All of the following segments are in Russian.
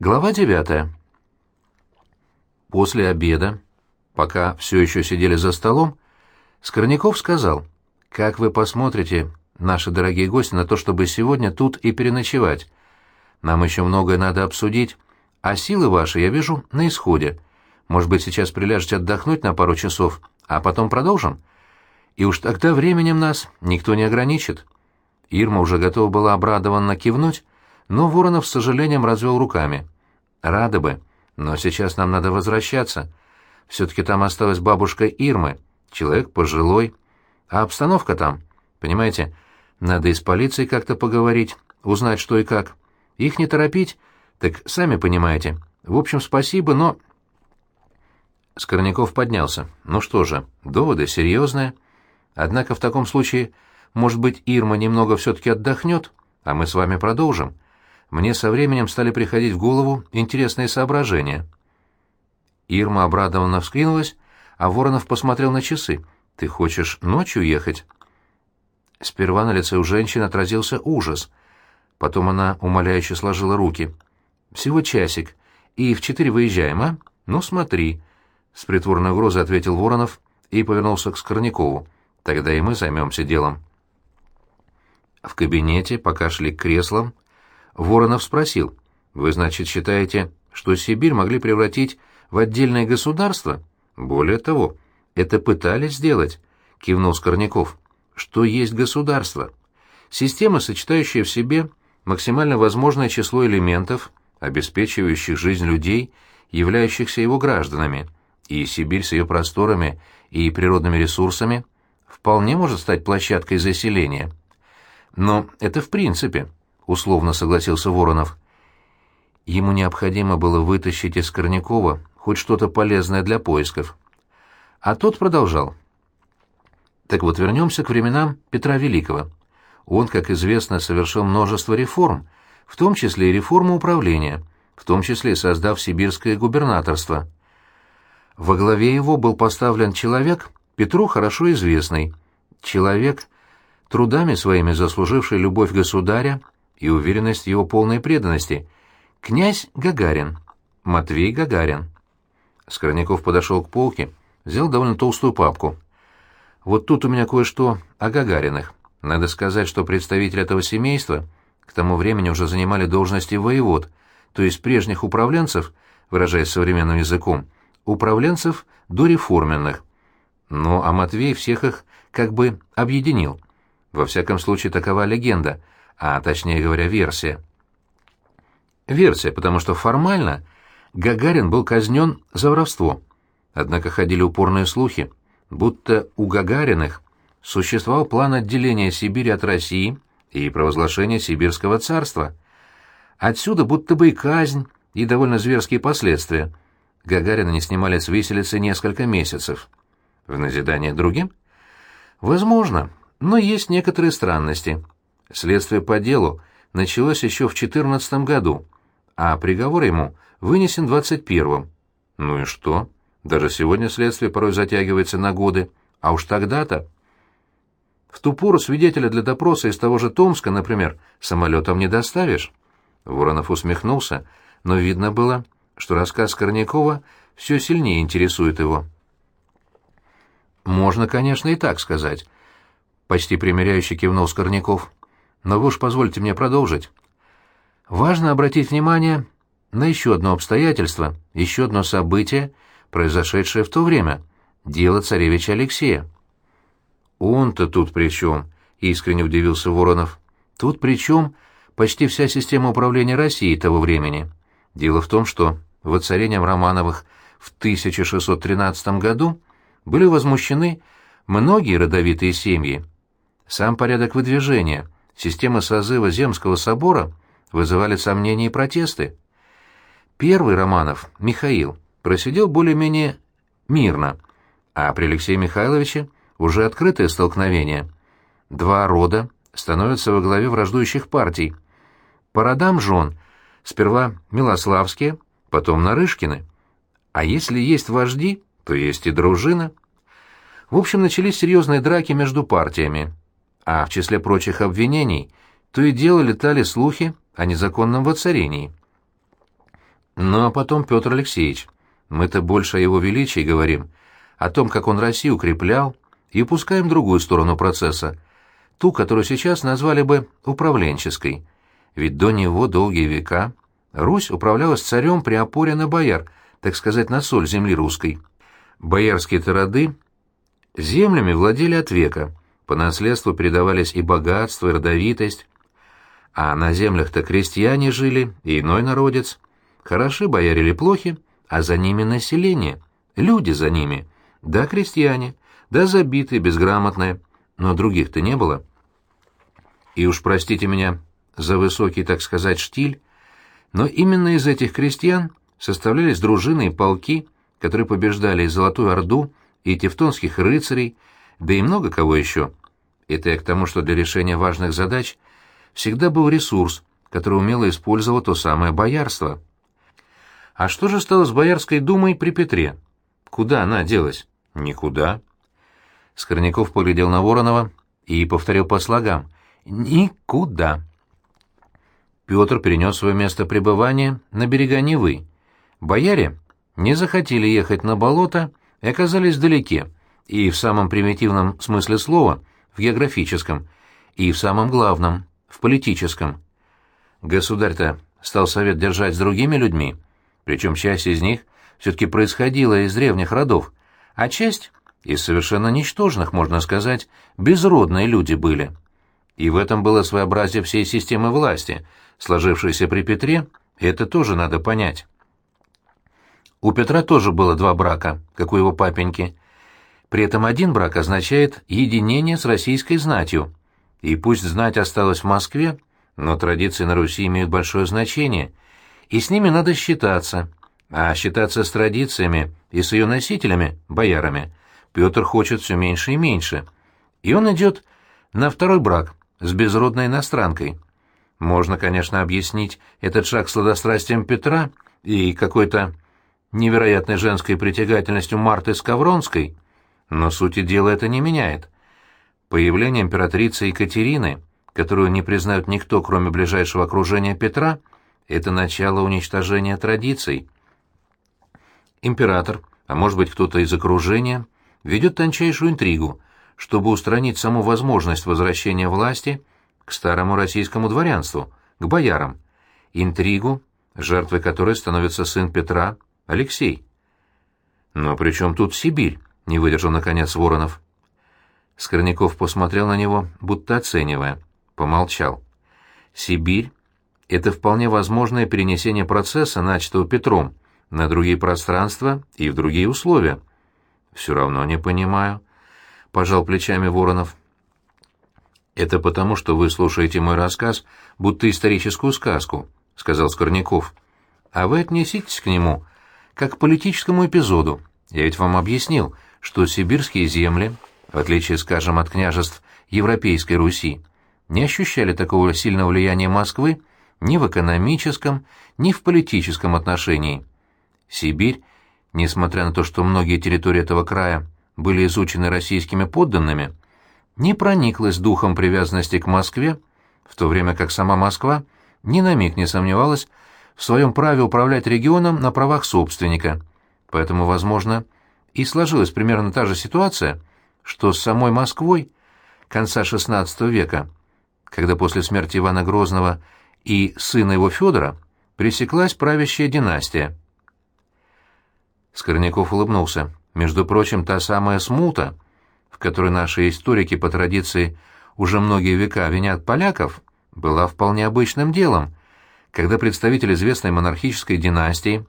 Глава девятая. После обеда, пока все еще сидели за столом, Скорняков сказал, «Как вы посмотрите, наши дорогие гости, на то, чтобы сегодня тут и переночевать? Нам еще многое надо обсудить, а силы ваши, я вижу, на исходе. Может быть, сейчас приляжете отдохнуть на пару часов, а потом продолжим? И уж тогда временем нас никто не ограничит». Ирма уже готова была обрадованно кивнуть, но Воронов с сожалением развел руками. «Рада бы, но сейчас нам надо возвращаться. Все-таки там осталась бабушка Ирмы, человек пожилой. А обстановка там, понимаете, надо и с полицией как-то поговорить, узнать, что и как. Их не торопить, так сами понимаете. В общем, спасибо, но...» Скорняков поднялся. «Ну что же, доводы серьезные. Однако в таком случае, может быть, Ирма немного все-таки отдохнет, а мы с вами продолжим» мне со временем стали приходить в голову интересные соображения. Ирма обрадованно вскинулась, а Воронов посмотрел на часы. «Ты хочешь ночью ехать?» Сперва на лице у женщины отразился ужас. Потом она умоляюще сложила руки. «Всего часик. И в четыре выезжаем, а? Ну, смотри». С притворной угрозой ответил Воронов и повернулся к Скорнякову. «Тогда и мы займемся делом». В кабинете, пока шли к креслам, Воронов спросил, «Вы, значит, считаете, что Сибирь могли превратить в отдельное государство? Более того, это пытались сделать», — кивнул Скорняков. «Что есть государство? Система, сочетающая в себе максимально возможное число элементов, обеспечивающих жизнь людей, являющихся его гражданами, и Сибирь с ее просторами и природными ресурсами вполне может стать площадкой заселения. Но это в принципе условно согласился Воронов. Ему необходимо было вытащить из Корнякова хоть что-то полезное для поисков. А тот продолжал. Так вот, вернемся к временам Петра Великого. Он, как известно, совершил множество реформ, в том числе и реформу управления, в том числе создав сибирское губернаторство. Во главе его был поставлен человек, Петру хорошо известный, человек, трудами своими заслуживший любовь государя и уверенность в его полной преданности. Князь Гагарин. Матвей Гагарин. Скорняков подошел к полке, взял довольно толстую папку. «Вот тут у меня кое-что о Гагариных. Надо сказать, что представители этого семейства к тому времени уже занимали должности воевод, то есть прежних управленцев, выражаясь современным языком, управленцев дореформенных. Ну, а Матвей всех их как бы объединил. Во всяком случае, такова легенда — а точнее говоря, версия. Версия, потому что формально Гагарин был казнен за воровство. Однако ходили упорные слухи, будто у Гагариных существовал план отделения Сибири от России и провозглашения Сибирского царства. Отсюда будто бы и казнь, и довольно зверские последствия. Гагарина не снимали с виселицы несколько месяцев. В назидание другим? Возможно, но есть некоторые странности — Следствие по делу началось еще в 14 году, а приговор ему вынесен в 21-м. Ну и что? Даже сегодня следствие порой затягивается на годы, а уж тогда-то... В ту пору свидетеля для допроса из того же Томска, например, самолетом не доставишь. Воронов усмехнулся, но видно было, что рассказ Корнякова все сильнее интересует его. «Можно, конечно, и так сказать», — почти примиряюще кивнул Скорняков но вы уж позвольте мне продолжить. Важно обратить внимание на еще одно обстоятельство, еще одно событие, произошедшее в то время — дело царевича Алексея. «Он-то тут при чем?» — искренне удивился Воронов. «Тут при чем почти вся система управления Россией того времени. Дело в том, что воцарением Романовых в 1613 году были возмущены многие родовитые семьи. Сам порядок выдвижения — система созыва Земского собора вызывали сомнения и протесты. Первый Романов, Михаил, просидел более-менее мирно, а при Алексее Михайловиче уже открытое столкновение. Два рода становятся во главе враждующих партий. По родам жен сперва Милославские, потом Нарышкины. А если есть вожди, то есть и дружина. В общем, начались серьезные драки между партиями а в числе прочих обвинений то и дело летали слухи о незаконном воцарении. Ну а потом Петр Алексеевич. Мы-то больше о его величии говорим, о том, как он Россию укреплял, и упускаем другую сторону процесса, ту, которую сейчас назвали бы управленческой. Ведь до него долгие века Русь управлялась царем при опоре на бояр, так сказать, на соль земли русской. Боярские-то роды землями владели от века, по наследству передавались и богатство, и родовитость. А на землях-то крестьяне жили, и иной народец. Хороши бояре или плохи, а за ними население, люди за ними. Да, крестьяне, да, забитые, безграмотные, но других-то не было. И уж простите меня за высокий, так сказать, штиль, но именно из этих крестьян составлялись дружины и полки, которые побеждали и Золотую Орду, и тевтонских рыцарей, да и много кого еще. Это я к тому, что для решения важных задач всегда был ресурс, который умело использовало то самое боярство. А что же стало с Боярской думой при Петре? Куда она делась? Никуда. Скорняков поглядел на Воронова и повторил по слогам. Никуда. Петр перенес свое место пребывания на берега Невы. Бояре не захотели ехать на болото и оказались вдалеке, и в самом примитивном смысле слова, в географическом, и в самом главном, в политическом. Государь-то стал совет держать с другими людьми, причем часть из них все-таки происходила из древних родов, а часть — из совершенно ничтожных, можно сказать, безродные люди были. И в этом было своеобразие всей системы власти, сложившейся при Петре, это тоже надо понять. У Петра тоже было два брака, как у его папеньки. При этом один брак означает единение с российской знатью. И пусть знать осталась в Москве, но традиции на Руси имеют большое значение, и с ними надо считаться. А считаться с традициями и с ее носителями, боярами, Петр хочет все меньше и меньше. И он идет на второй брак с безродной иностранкой. Можно, конечно, объяснить этот шаг сладострастием Петра и какой-то невероятной женской притягательностью Марты Скавронской, но сути дела это не меняет. Появление императрицы Екатерины, которую не признают никто, кроме ближайшего окружения Петра, это начало уничтожения традиций. Император, а может быть кто-то из окружения, ведет тончайшую интригу, чтобы устранить саму возможность возвращения власти к старому российскому дворянству, к боярам. Интригу, жертвой которой становится сын Петра, Алексей. «Но при чем тут Сибирь?» — не выдержал, наконец, Воронов. Скорняков посмотрел на него, будто оценивая. Помолчал. «Сибирь — это вполне возможное перенесение процесса, начатого Петром, на другие пространства и в другие условия». «Все равно не понимаю», — пожал плечами Воронов. «Это потому, что вы слушаете мой рассказ, будто историческую сказку», — сказал Скорняков. «А вы отнеситесь к нему как к политическому эпизоду. Я ведь вам объяснил, что сибирские земли, в отличие, скажем, от княжеств Европейской Руси, не ощущали такого сильного влияния Москвы ни в экономическом, ни в политическом отношении. Сибирь, несмотря на то, что многие территории этого края были изучены российскими подданными, не прониклась духом привязанности к Москве, в то время как сама Москва ни на миг не сомневалась в своем праве управлять регионом на правах собственника. Поэтому, возможно, и сложилась примерно та же ситуация, что с самой Москвой конца XVI века, когда после смерти Ивана Грозного и сына его Федора пресеклась правящая династия. Скорняков улыбнулся. Между прочим, та самая смута, в которой наши историки по традиции уже многие века винят поляков, была вполне обычным делом, когда представитель известной монархической династии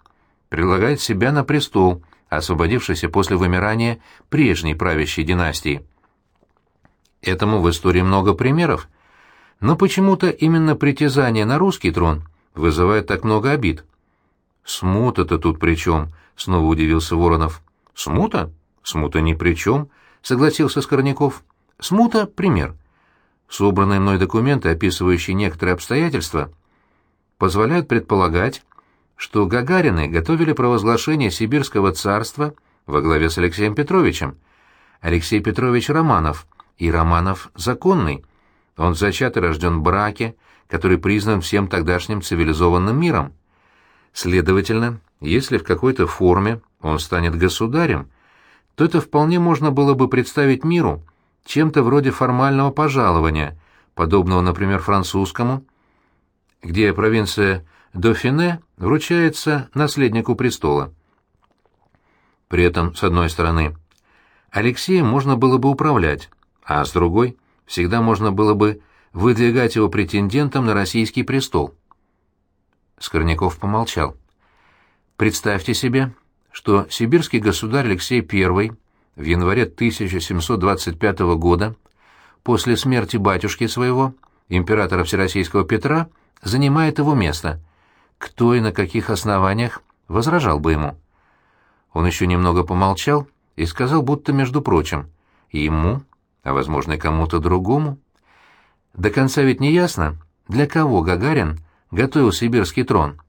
предлагает себя на престол, освободившийся после вымирания прежней правящей династии. Этому в истории много примеров, но почему-то именно притязание на русский трон вызывает так много обид. «Смута-то тут при чем?» — снова удивился Воронов. «Смута? Смута ни при чем», — согласился Скорняков. «Смута — пример. Собранные мной документы, описывающие некоторые обстоятельства, позволяют предполагать, что Гагарины готовили провозглашение Сибирского царства во главе с Алексеем Петровичем. Алексей Петрович Романов, и Романов законный. Он зачат и рожден в браке, который признан всем тогдашним цивилизованным миром. Следовательно, если в какой-то форме он станет государем, то это вполне можно было бы представить миру чем-то вроде формального пожалования, подобного, например, французскому, где провинция Дофине вручается наследнику престола. При этом, с одной стороны, Алексеем можно было бы управлять, а с другой всегда можно было бы выдвигать его претендентом на российский престол. Скорняков помолчал. Представьте себе, что сибирский государь Алексей I в январе 1725 года, после смерти батюшки своего, императора Всероссийского Петра, занимает его место. Кто и на каких основаниях возражал бы ему? Он еще немного помолчал и сказал, будто между прочим, ему, а, возможно, и кому-то другому. До конца ведь не ясно, для кого Гагарин готовил сибирский трон.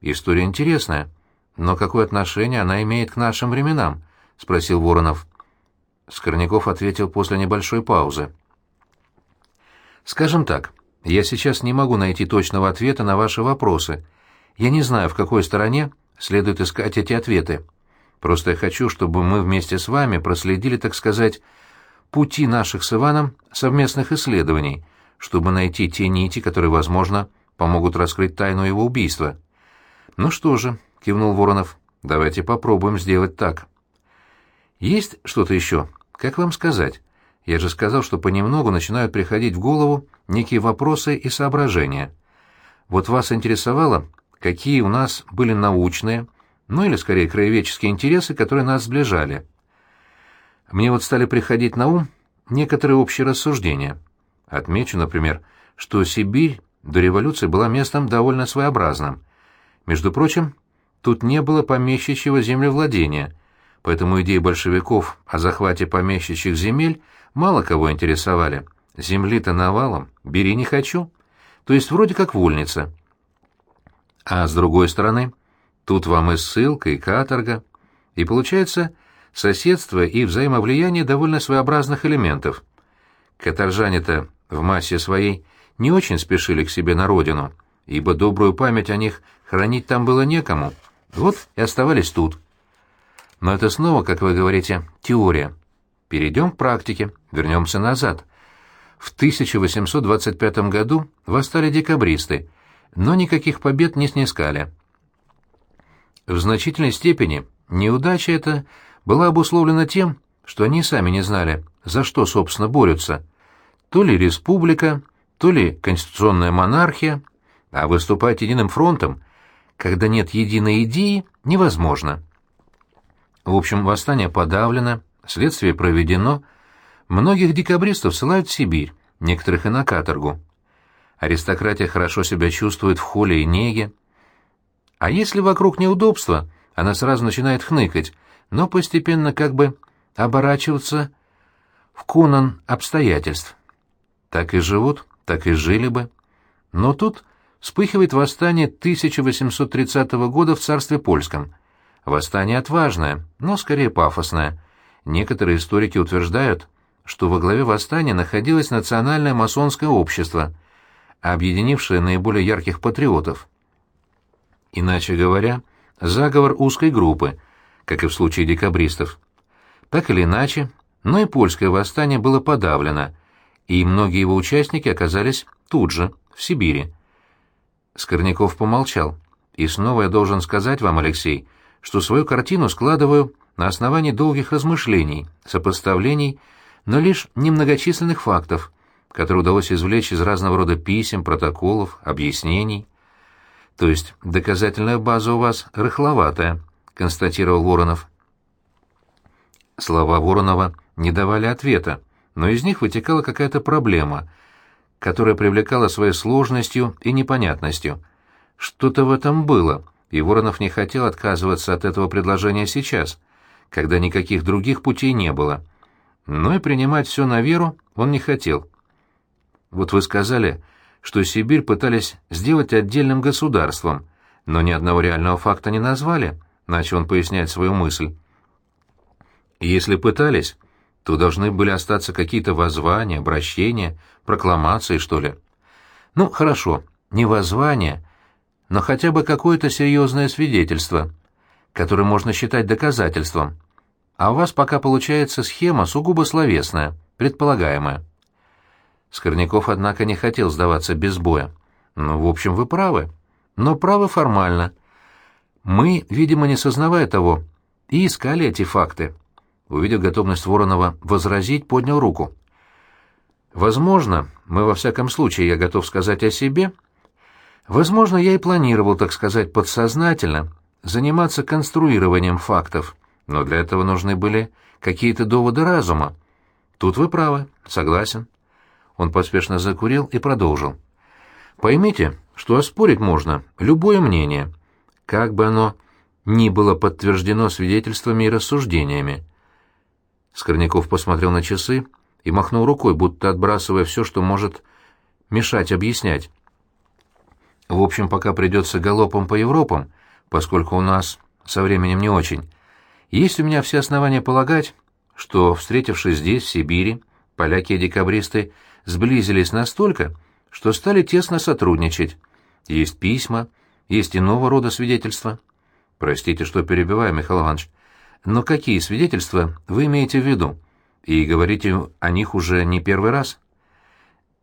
История интересная, но какое отношение она имеет к нашим временам? — спросил Воронов. Скорняков ответил после небольшой паузы. «Скажем так, я сейчас не могу найти точного ответа на ваши вопросы. Я не знаю, в какой стороне следует искать эти ответы. Просто я хочу, чтобы мы вместе с вами проследили, так сказать, пути наших с Иваном совместных исследований, чтобы найти те нити, которые, возможно, помогут раскрыть тайну его убийства. «Ну что же», — кивнул Воронов, — «давайте попробуем сделать так». «Есть что-то еще? Как вам сказать? Я же сказал, что понемногу начинают приходить в голову некие вопросы и соображения. Вот вас интересовало, какие у нас были научные, ну или скорее краеведческие интересы, которые нас сближали. Мне вот стали приходить на ум некоторые общие рассуждения. Отмечу, например, что Сибирь до революции была местом довольно своеобразным. Между прочим, тут не было помещичьего землевладения, поэтому идеи большевиков о захвате помещичьих земель мало кого интересовали. Земли-то навалом, бери не хочу. То есть вроде как вольница. А с другой стороны, тут вам и ссылка, и каторга. И получается соседство и взаимовлияние довольно своеобразных элементов. Каторжане-то в массе своей не очень спешили к себе на родину, ибо добрую память о них хранить там было некому. Вот и оставались тут. Но это снова, как вы говорите, теория. Перейдем к практике, вернемся назад. В 1825 году восстали декабристы, но никаких побед не снискали. В значительной степени неудача эта была обусловлена тем, что они сами не знали, за что, собственно, борются. То ли республика, то ли конституционная монархия, а выступать единым фронтом, когда нет единой идеи, невозможно. В общем, восстание подавлено, следствие проведено, многих декабристов ссылают в Сибирь, некоторых и на каторгу. Аристократия хорошо себя чувствует в холле и неге. А если вокруг неудобства, она сразу начинает хныкать, но постепенно как бы оборачиваться в кунан обстоятельств. Так и живут, так и жили бы. Но тут вспыхивает восстание 1830 года в царстве польском. Восстание отважное, но скорее пафосное. Некоторые историки утверждают, что во главе восстания находилось национальное масонское общество, объединившее наиболее ярких патриотов. Иначе говоря, заговор узкой группы, как и в случае декабристов. Так или иначе, но и польское восстание было подавлено, и многие его участники оказались тут же, в Сибири. Скорняков помолчал. «И снова я должен сказать вам, Алексей, что свою картину складываю на основании долгих размышлений, сопоставлений, но лишь немногочисленных фактов, которые удалось извлечь из разного рода писем, протоколов, объяснений. То есть доказательная база у вас рыхловатая», — констатировал Воронов. Слова Воронова не давали ответа но из них вытекала какая-то проблема, которая привлекала своей сложностью и непонятностью. Что-то в этом было, и Воронов не хотел отказываться от этого предложения сейчас, когда никаких других путей не было. Но и принимать все на веру он не хотел. Вот вы сказали, что Сибирь пытались сделать отдельным государством, но ни одного реального факта не назвали, начал он пояснять свою мысль. Если пытались, то должны были остаться какие-то воззвания, обращения, прокламации, что ли. Ну, хорошо, не воззвания, но хотя бы какое-то серьезное свидетельство, которое можно считать доказательством. А у вас пока получается схема сугубо словесная, предполагаемая. Скорняков, однако, не хотел сдаваться без боя. Ну, в общем, вы правы. Но правы формально. Мы, видимо, не сознавая того, и искали эти факты. Увидев готовность Воронова возразить, поднял руку. Возможно, мы во всяком случае, я готов сказать о себе, возможно, я и планировал, так сказать, подсознательно заниматься конструированием фактов, но для этого нужны были какие-то доводы разума. Тут вы правы, согласен. Он поспешно закурил и продолжил. Поймите, что оспорить можно любое мнение, как бы оно ни было подтверждено свидетельствами и рассуждениями. Скорняков посмотрел на часы и махнул рукой, будто отбрасывая все, что может мешать объяснять. В общем, пока придется галопом по Европам, поскольку у нас со временем не очень, есть у меня все основания полагать, что, встретившись здесь, в Сибири, поляки и декабристы сблизились настолько, что стали тесно сотрудничать. Есть письма, есть иного рода свидетельства. Простите, что перебиваю, Михаил Иванович, но какие свидетельства вы имеете в виду? И говорите о них уже не первый раз.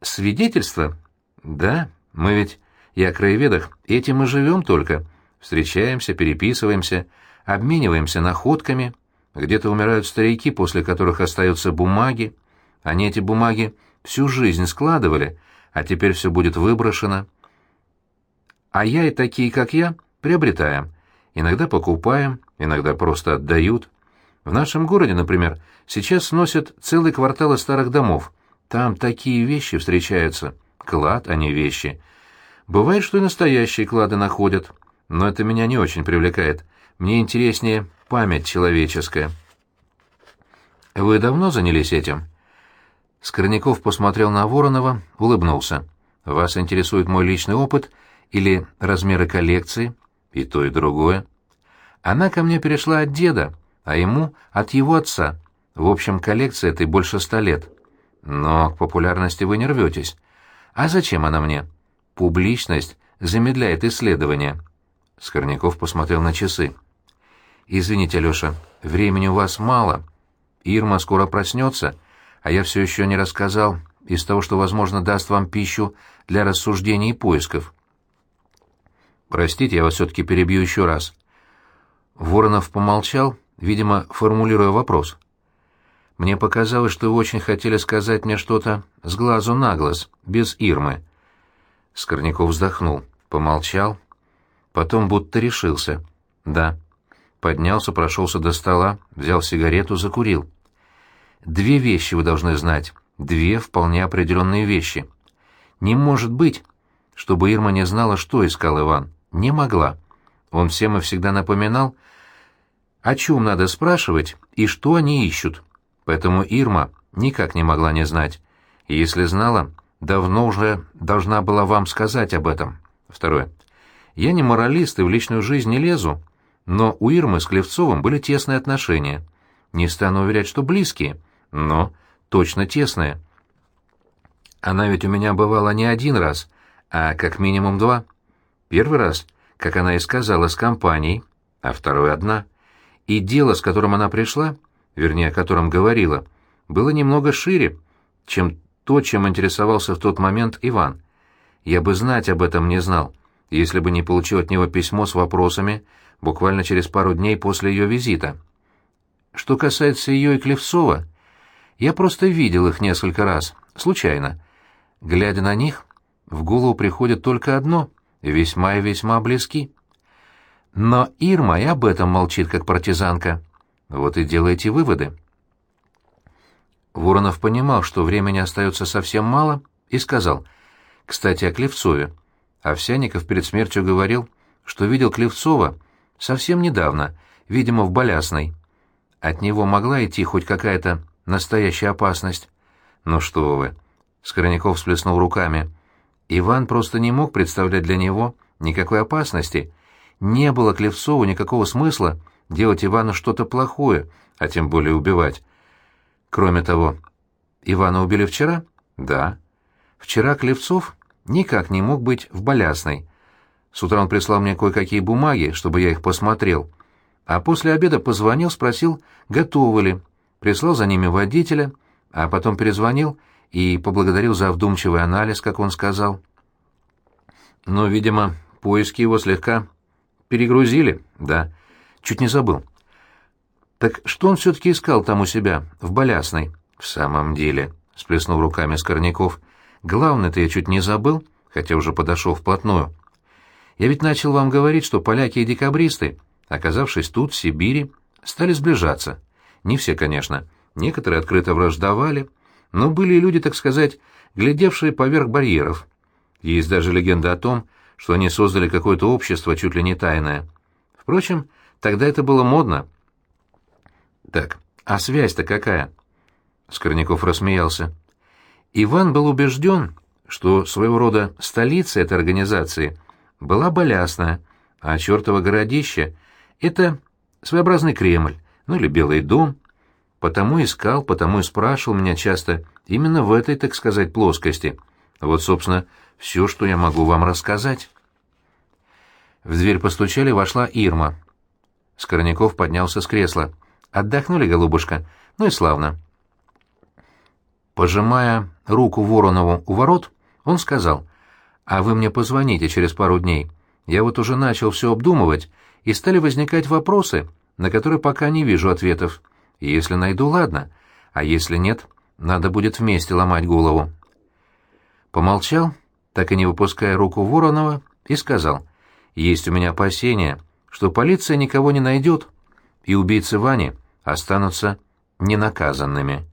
Свидетельства? Да, мы ведь и о краеведах этим и живем только. Встречаемся, переписываемся, обмениваемся находками. Где-то умирают старики, после которых остаются бумаги. Они эти бумаги всю жизнь складывали, а теперь все будет выброшено. А я и такие, как я, приобретаем. Иногда покупаем, иногда просто отдают. В нашем городе, например, сейчас сносят целые кварталы старых домов. Там такие вещи встречаются. Клад, а не вещи. Бывает, что и настоящие клады находят. Но это меня не очень привлекает. Мне интереснее память человеческая. Вы давно занялись этим? Скорняков посмотрел на Воронова, улыбнулся. Вас интересует мой личный опыт или размеры коллекции? И то, и другое. Она ко мне перешла от деда, а ему — от его отца. В общем, коллекция этой больше ста лет. Но к популярности вы не рветесь. А зачем она мне? Публичность замедляет исследования. Скорняков посмотрел на часы. «Извините, Алеша, времени у вас мало. Ирма скоро проснется, а я все еще не рассказал из того, что, возможно, даст вам пищу для рассуждений и поисков. Простите, я вас все-таки перебью еще раз. Воронов помолчал, видимо, формулируя вопрос. Мне показалось, что вы очень хотели сказать мне что-то с глазу на глаз, без Ирмы. Скорняков вздохнул, помолчал, потом будто решился. Да. Поднялся, прошелся до стола, взял сигарету, закурил. Две вещи вы должны знать, две вполне определенные вещи. Не может быть, чтобы Ирма не знала, что искал Иван. Не могла. Он всем и всегда напоминал, о чем надо спрашивать и что они ищут. Поэтому Ирма никак не могла не знать. И если знала, давно уже должна была вам сказать об этом. Второе. Я не моралист и в личную жизнь не лезу, но у Ирмы с Клевцовым были тесные отношения. Не стану уверять, что близкие, но точно тесные. Она ведь у меня бывала не один раз, а как минимум два. Первый раз, как она и сказала, с компанией, а второй одна. И дело, с которым она пришла, вернее, о котором говорила, было немного шире, чем то, чем интересовался в тот момент Иван. Я бы знать об этом не знал, если бы не получил от него письмо с вопросами буквально через пару дней после ее визита. Что касается ее и Клевцова, я просто видел их несколько раз, случайно. Глядя на них, в голову приходит только одно — весьма и весьма близки. Но Ирма и об этом молчит, как партизанка. Вот и делайте выводы. Воронов понимал, что времени остается совсем мало, и сказал, кстати, о Клевцове. Овсяников перед смертью говорил, что видел Клевцова совсем недавно, видимо, в Болясной. От него могла идти хоть какая-то настоящая опасность. Ну что вы, Скорняков всплеснул руками. Иван просто не мог представлять для него никакой опасности — не было Клевцову никакого смысла делать Ивану что-то плохое, а тем более убивать. Кроме того, Ивана убили вчера? Да. Вчера Клевцов никак не мог быть в Болясной. С утра он прислал мне кое-какие бумаги, чтобы я их посмотрел. А после обеда позвонил, спросил, готовы ли. Прислал за ними водителя, а потом перезвонил и поблагодарил за вдумчивый анализ, как он сказал. Но, видимо, поиски его слегка перегрузили, да. Чуть не забыл. Так что он все-таки искал там у себя, в Болясной? В самом деле, — сплеснул руками Скорняков, — главное-то я чуть не забыл, хотя уже подошел вплотную. Я ведь начал вам говорить, что поляки и декабристы, оказавшись тут, в Сибири, стали сближаться. Не все, конечно. Некоторые открыто враждовали, но были и люди, так сказать, глядевшие поверх барьеров. Есть даже легенда о том, что они создали какое-то общество чуть ли не тайное. Впрочем, тогда это было модно. Так, а связь-то какая? Скорняков рассмеялся. Иван был убежден, что своего рода столица этой организации была Болясная, а чертово городище — это своеобразный Кремль, ну или Белый дом. Потому искал, потому и спрашивал меня часто именно в этой, так сказать, плоскости. Вот, собственно, все, что я могу вам рассказать. В дверь постучали, вошла Ирма. Скорняков поднялся с кресла. «Отдохнули, голубушка? Ну и славно». Пожимая руку Воронову у ворот, он сказал, «А вы мне позвоните через пару дней. Я вот уже начал все обдумывать, и стали возникать вопросы, на которые пока не вижу ответов. если найду, ладно, а если нет, надо будет вместе ломать голову». Помолчал, так и не выпуская руку Воронова, и сказал, «Есть у меня опасения, что полиция никого не найдет, и убийцы Вани останутся ненаказанными».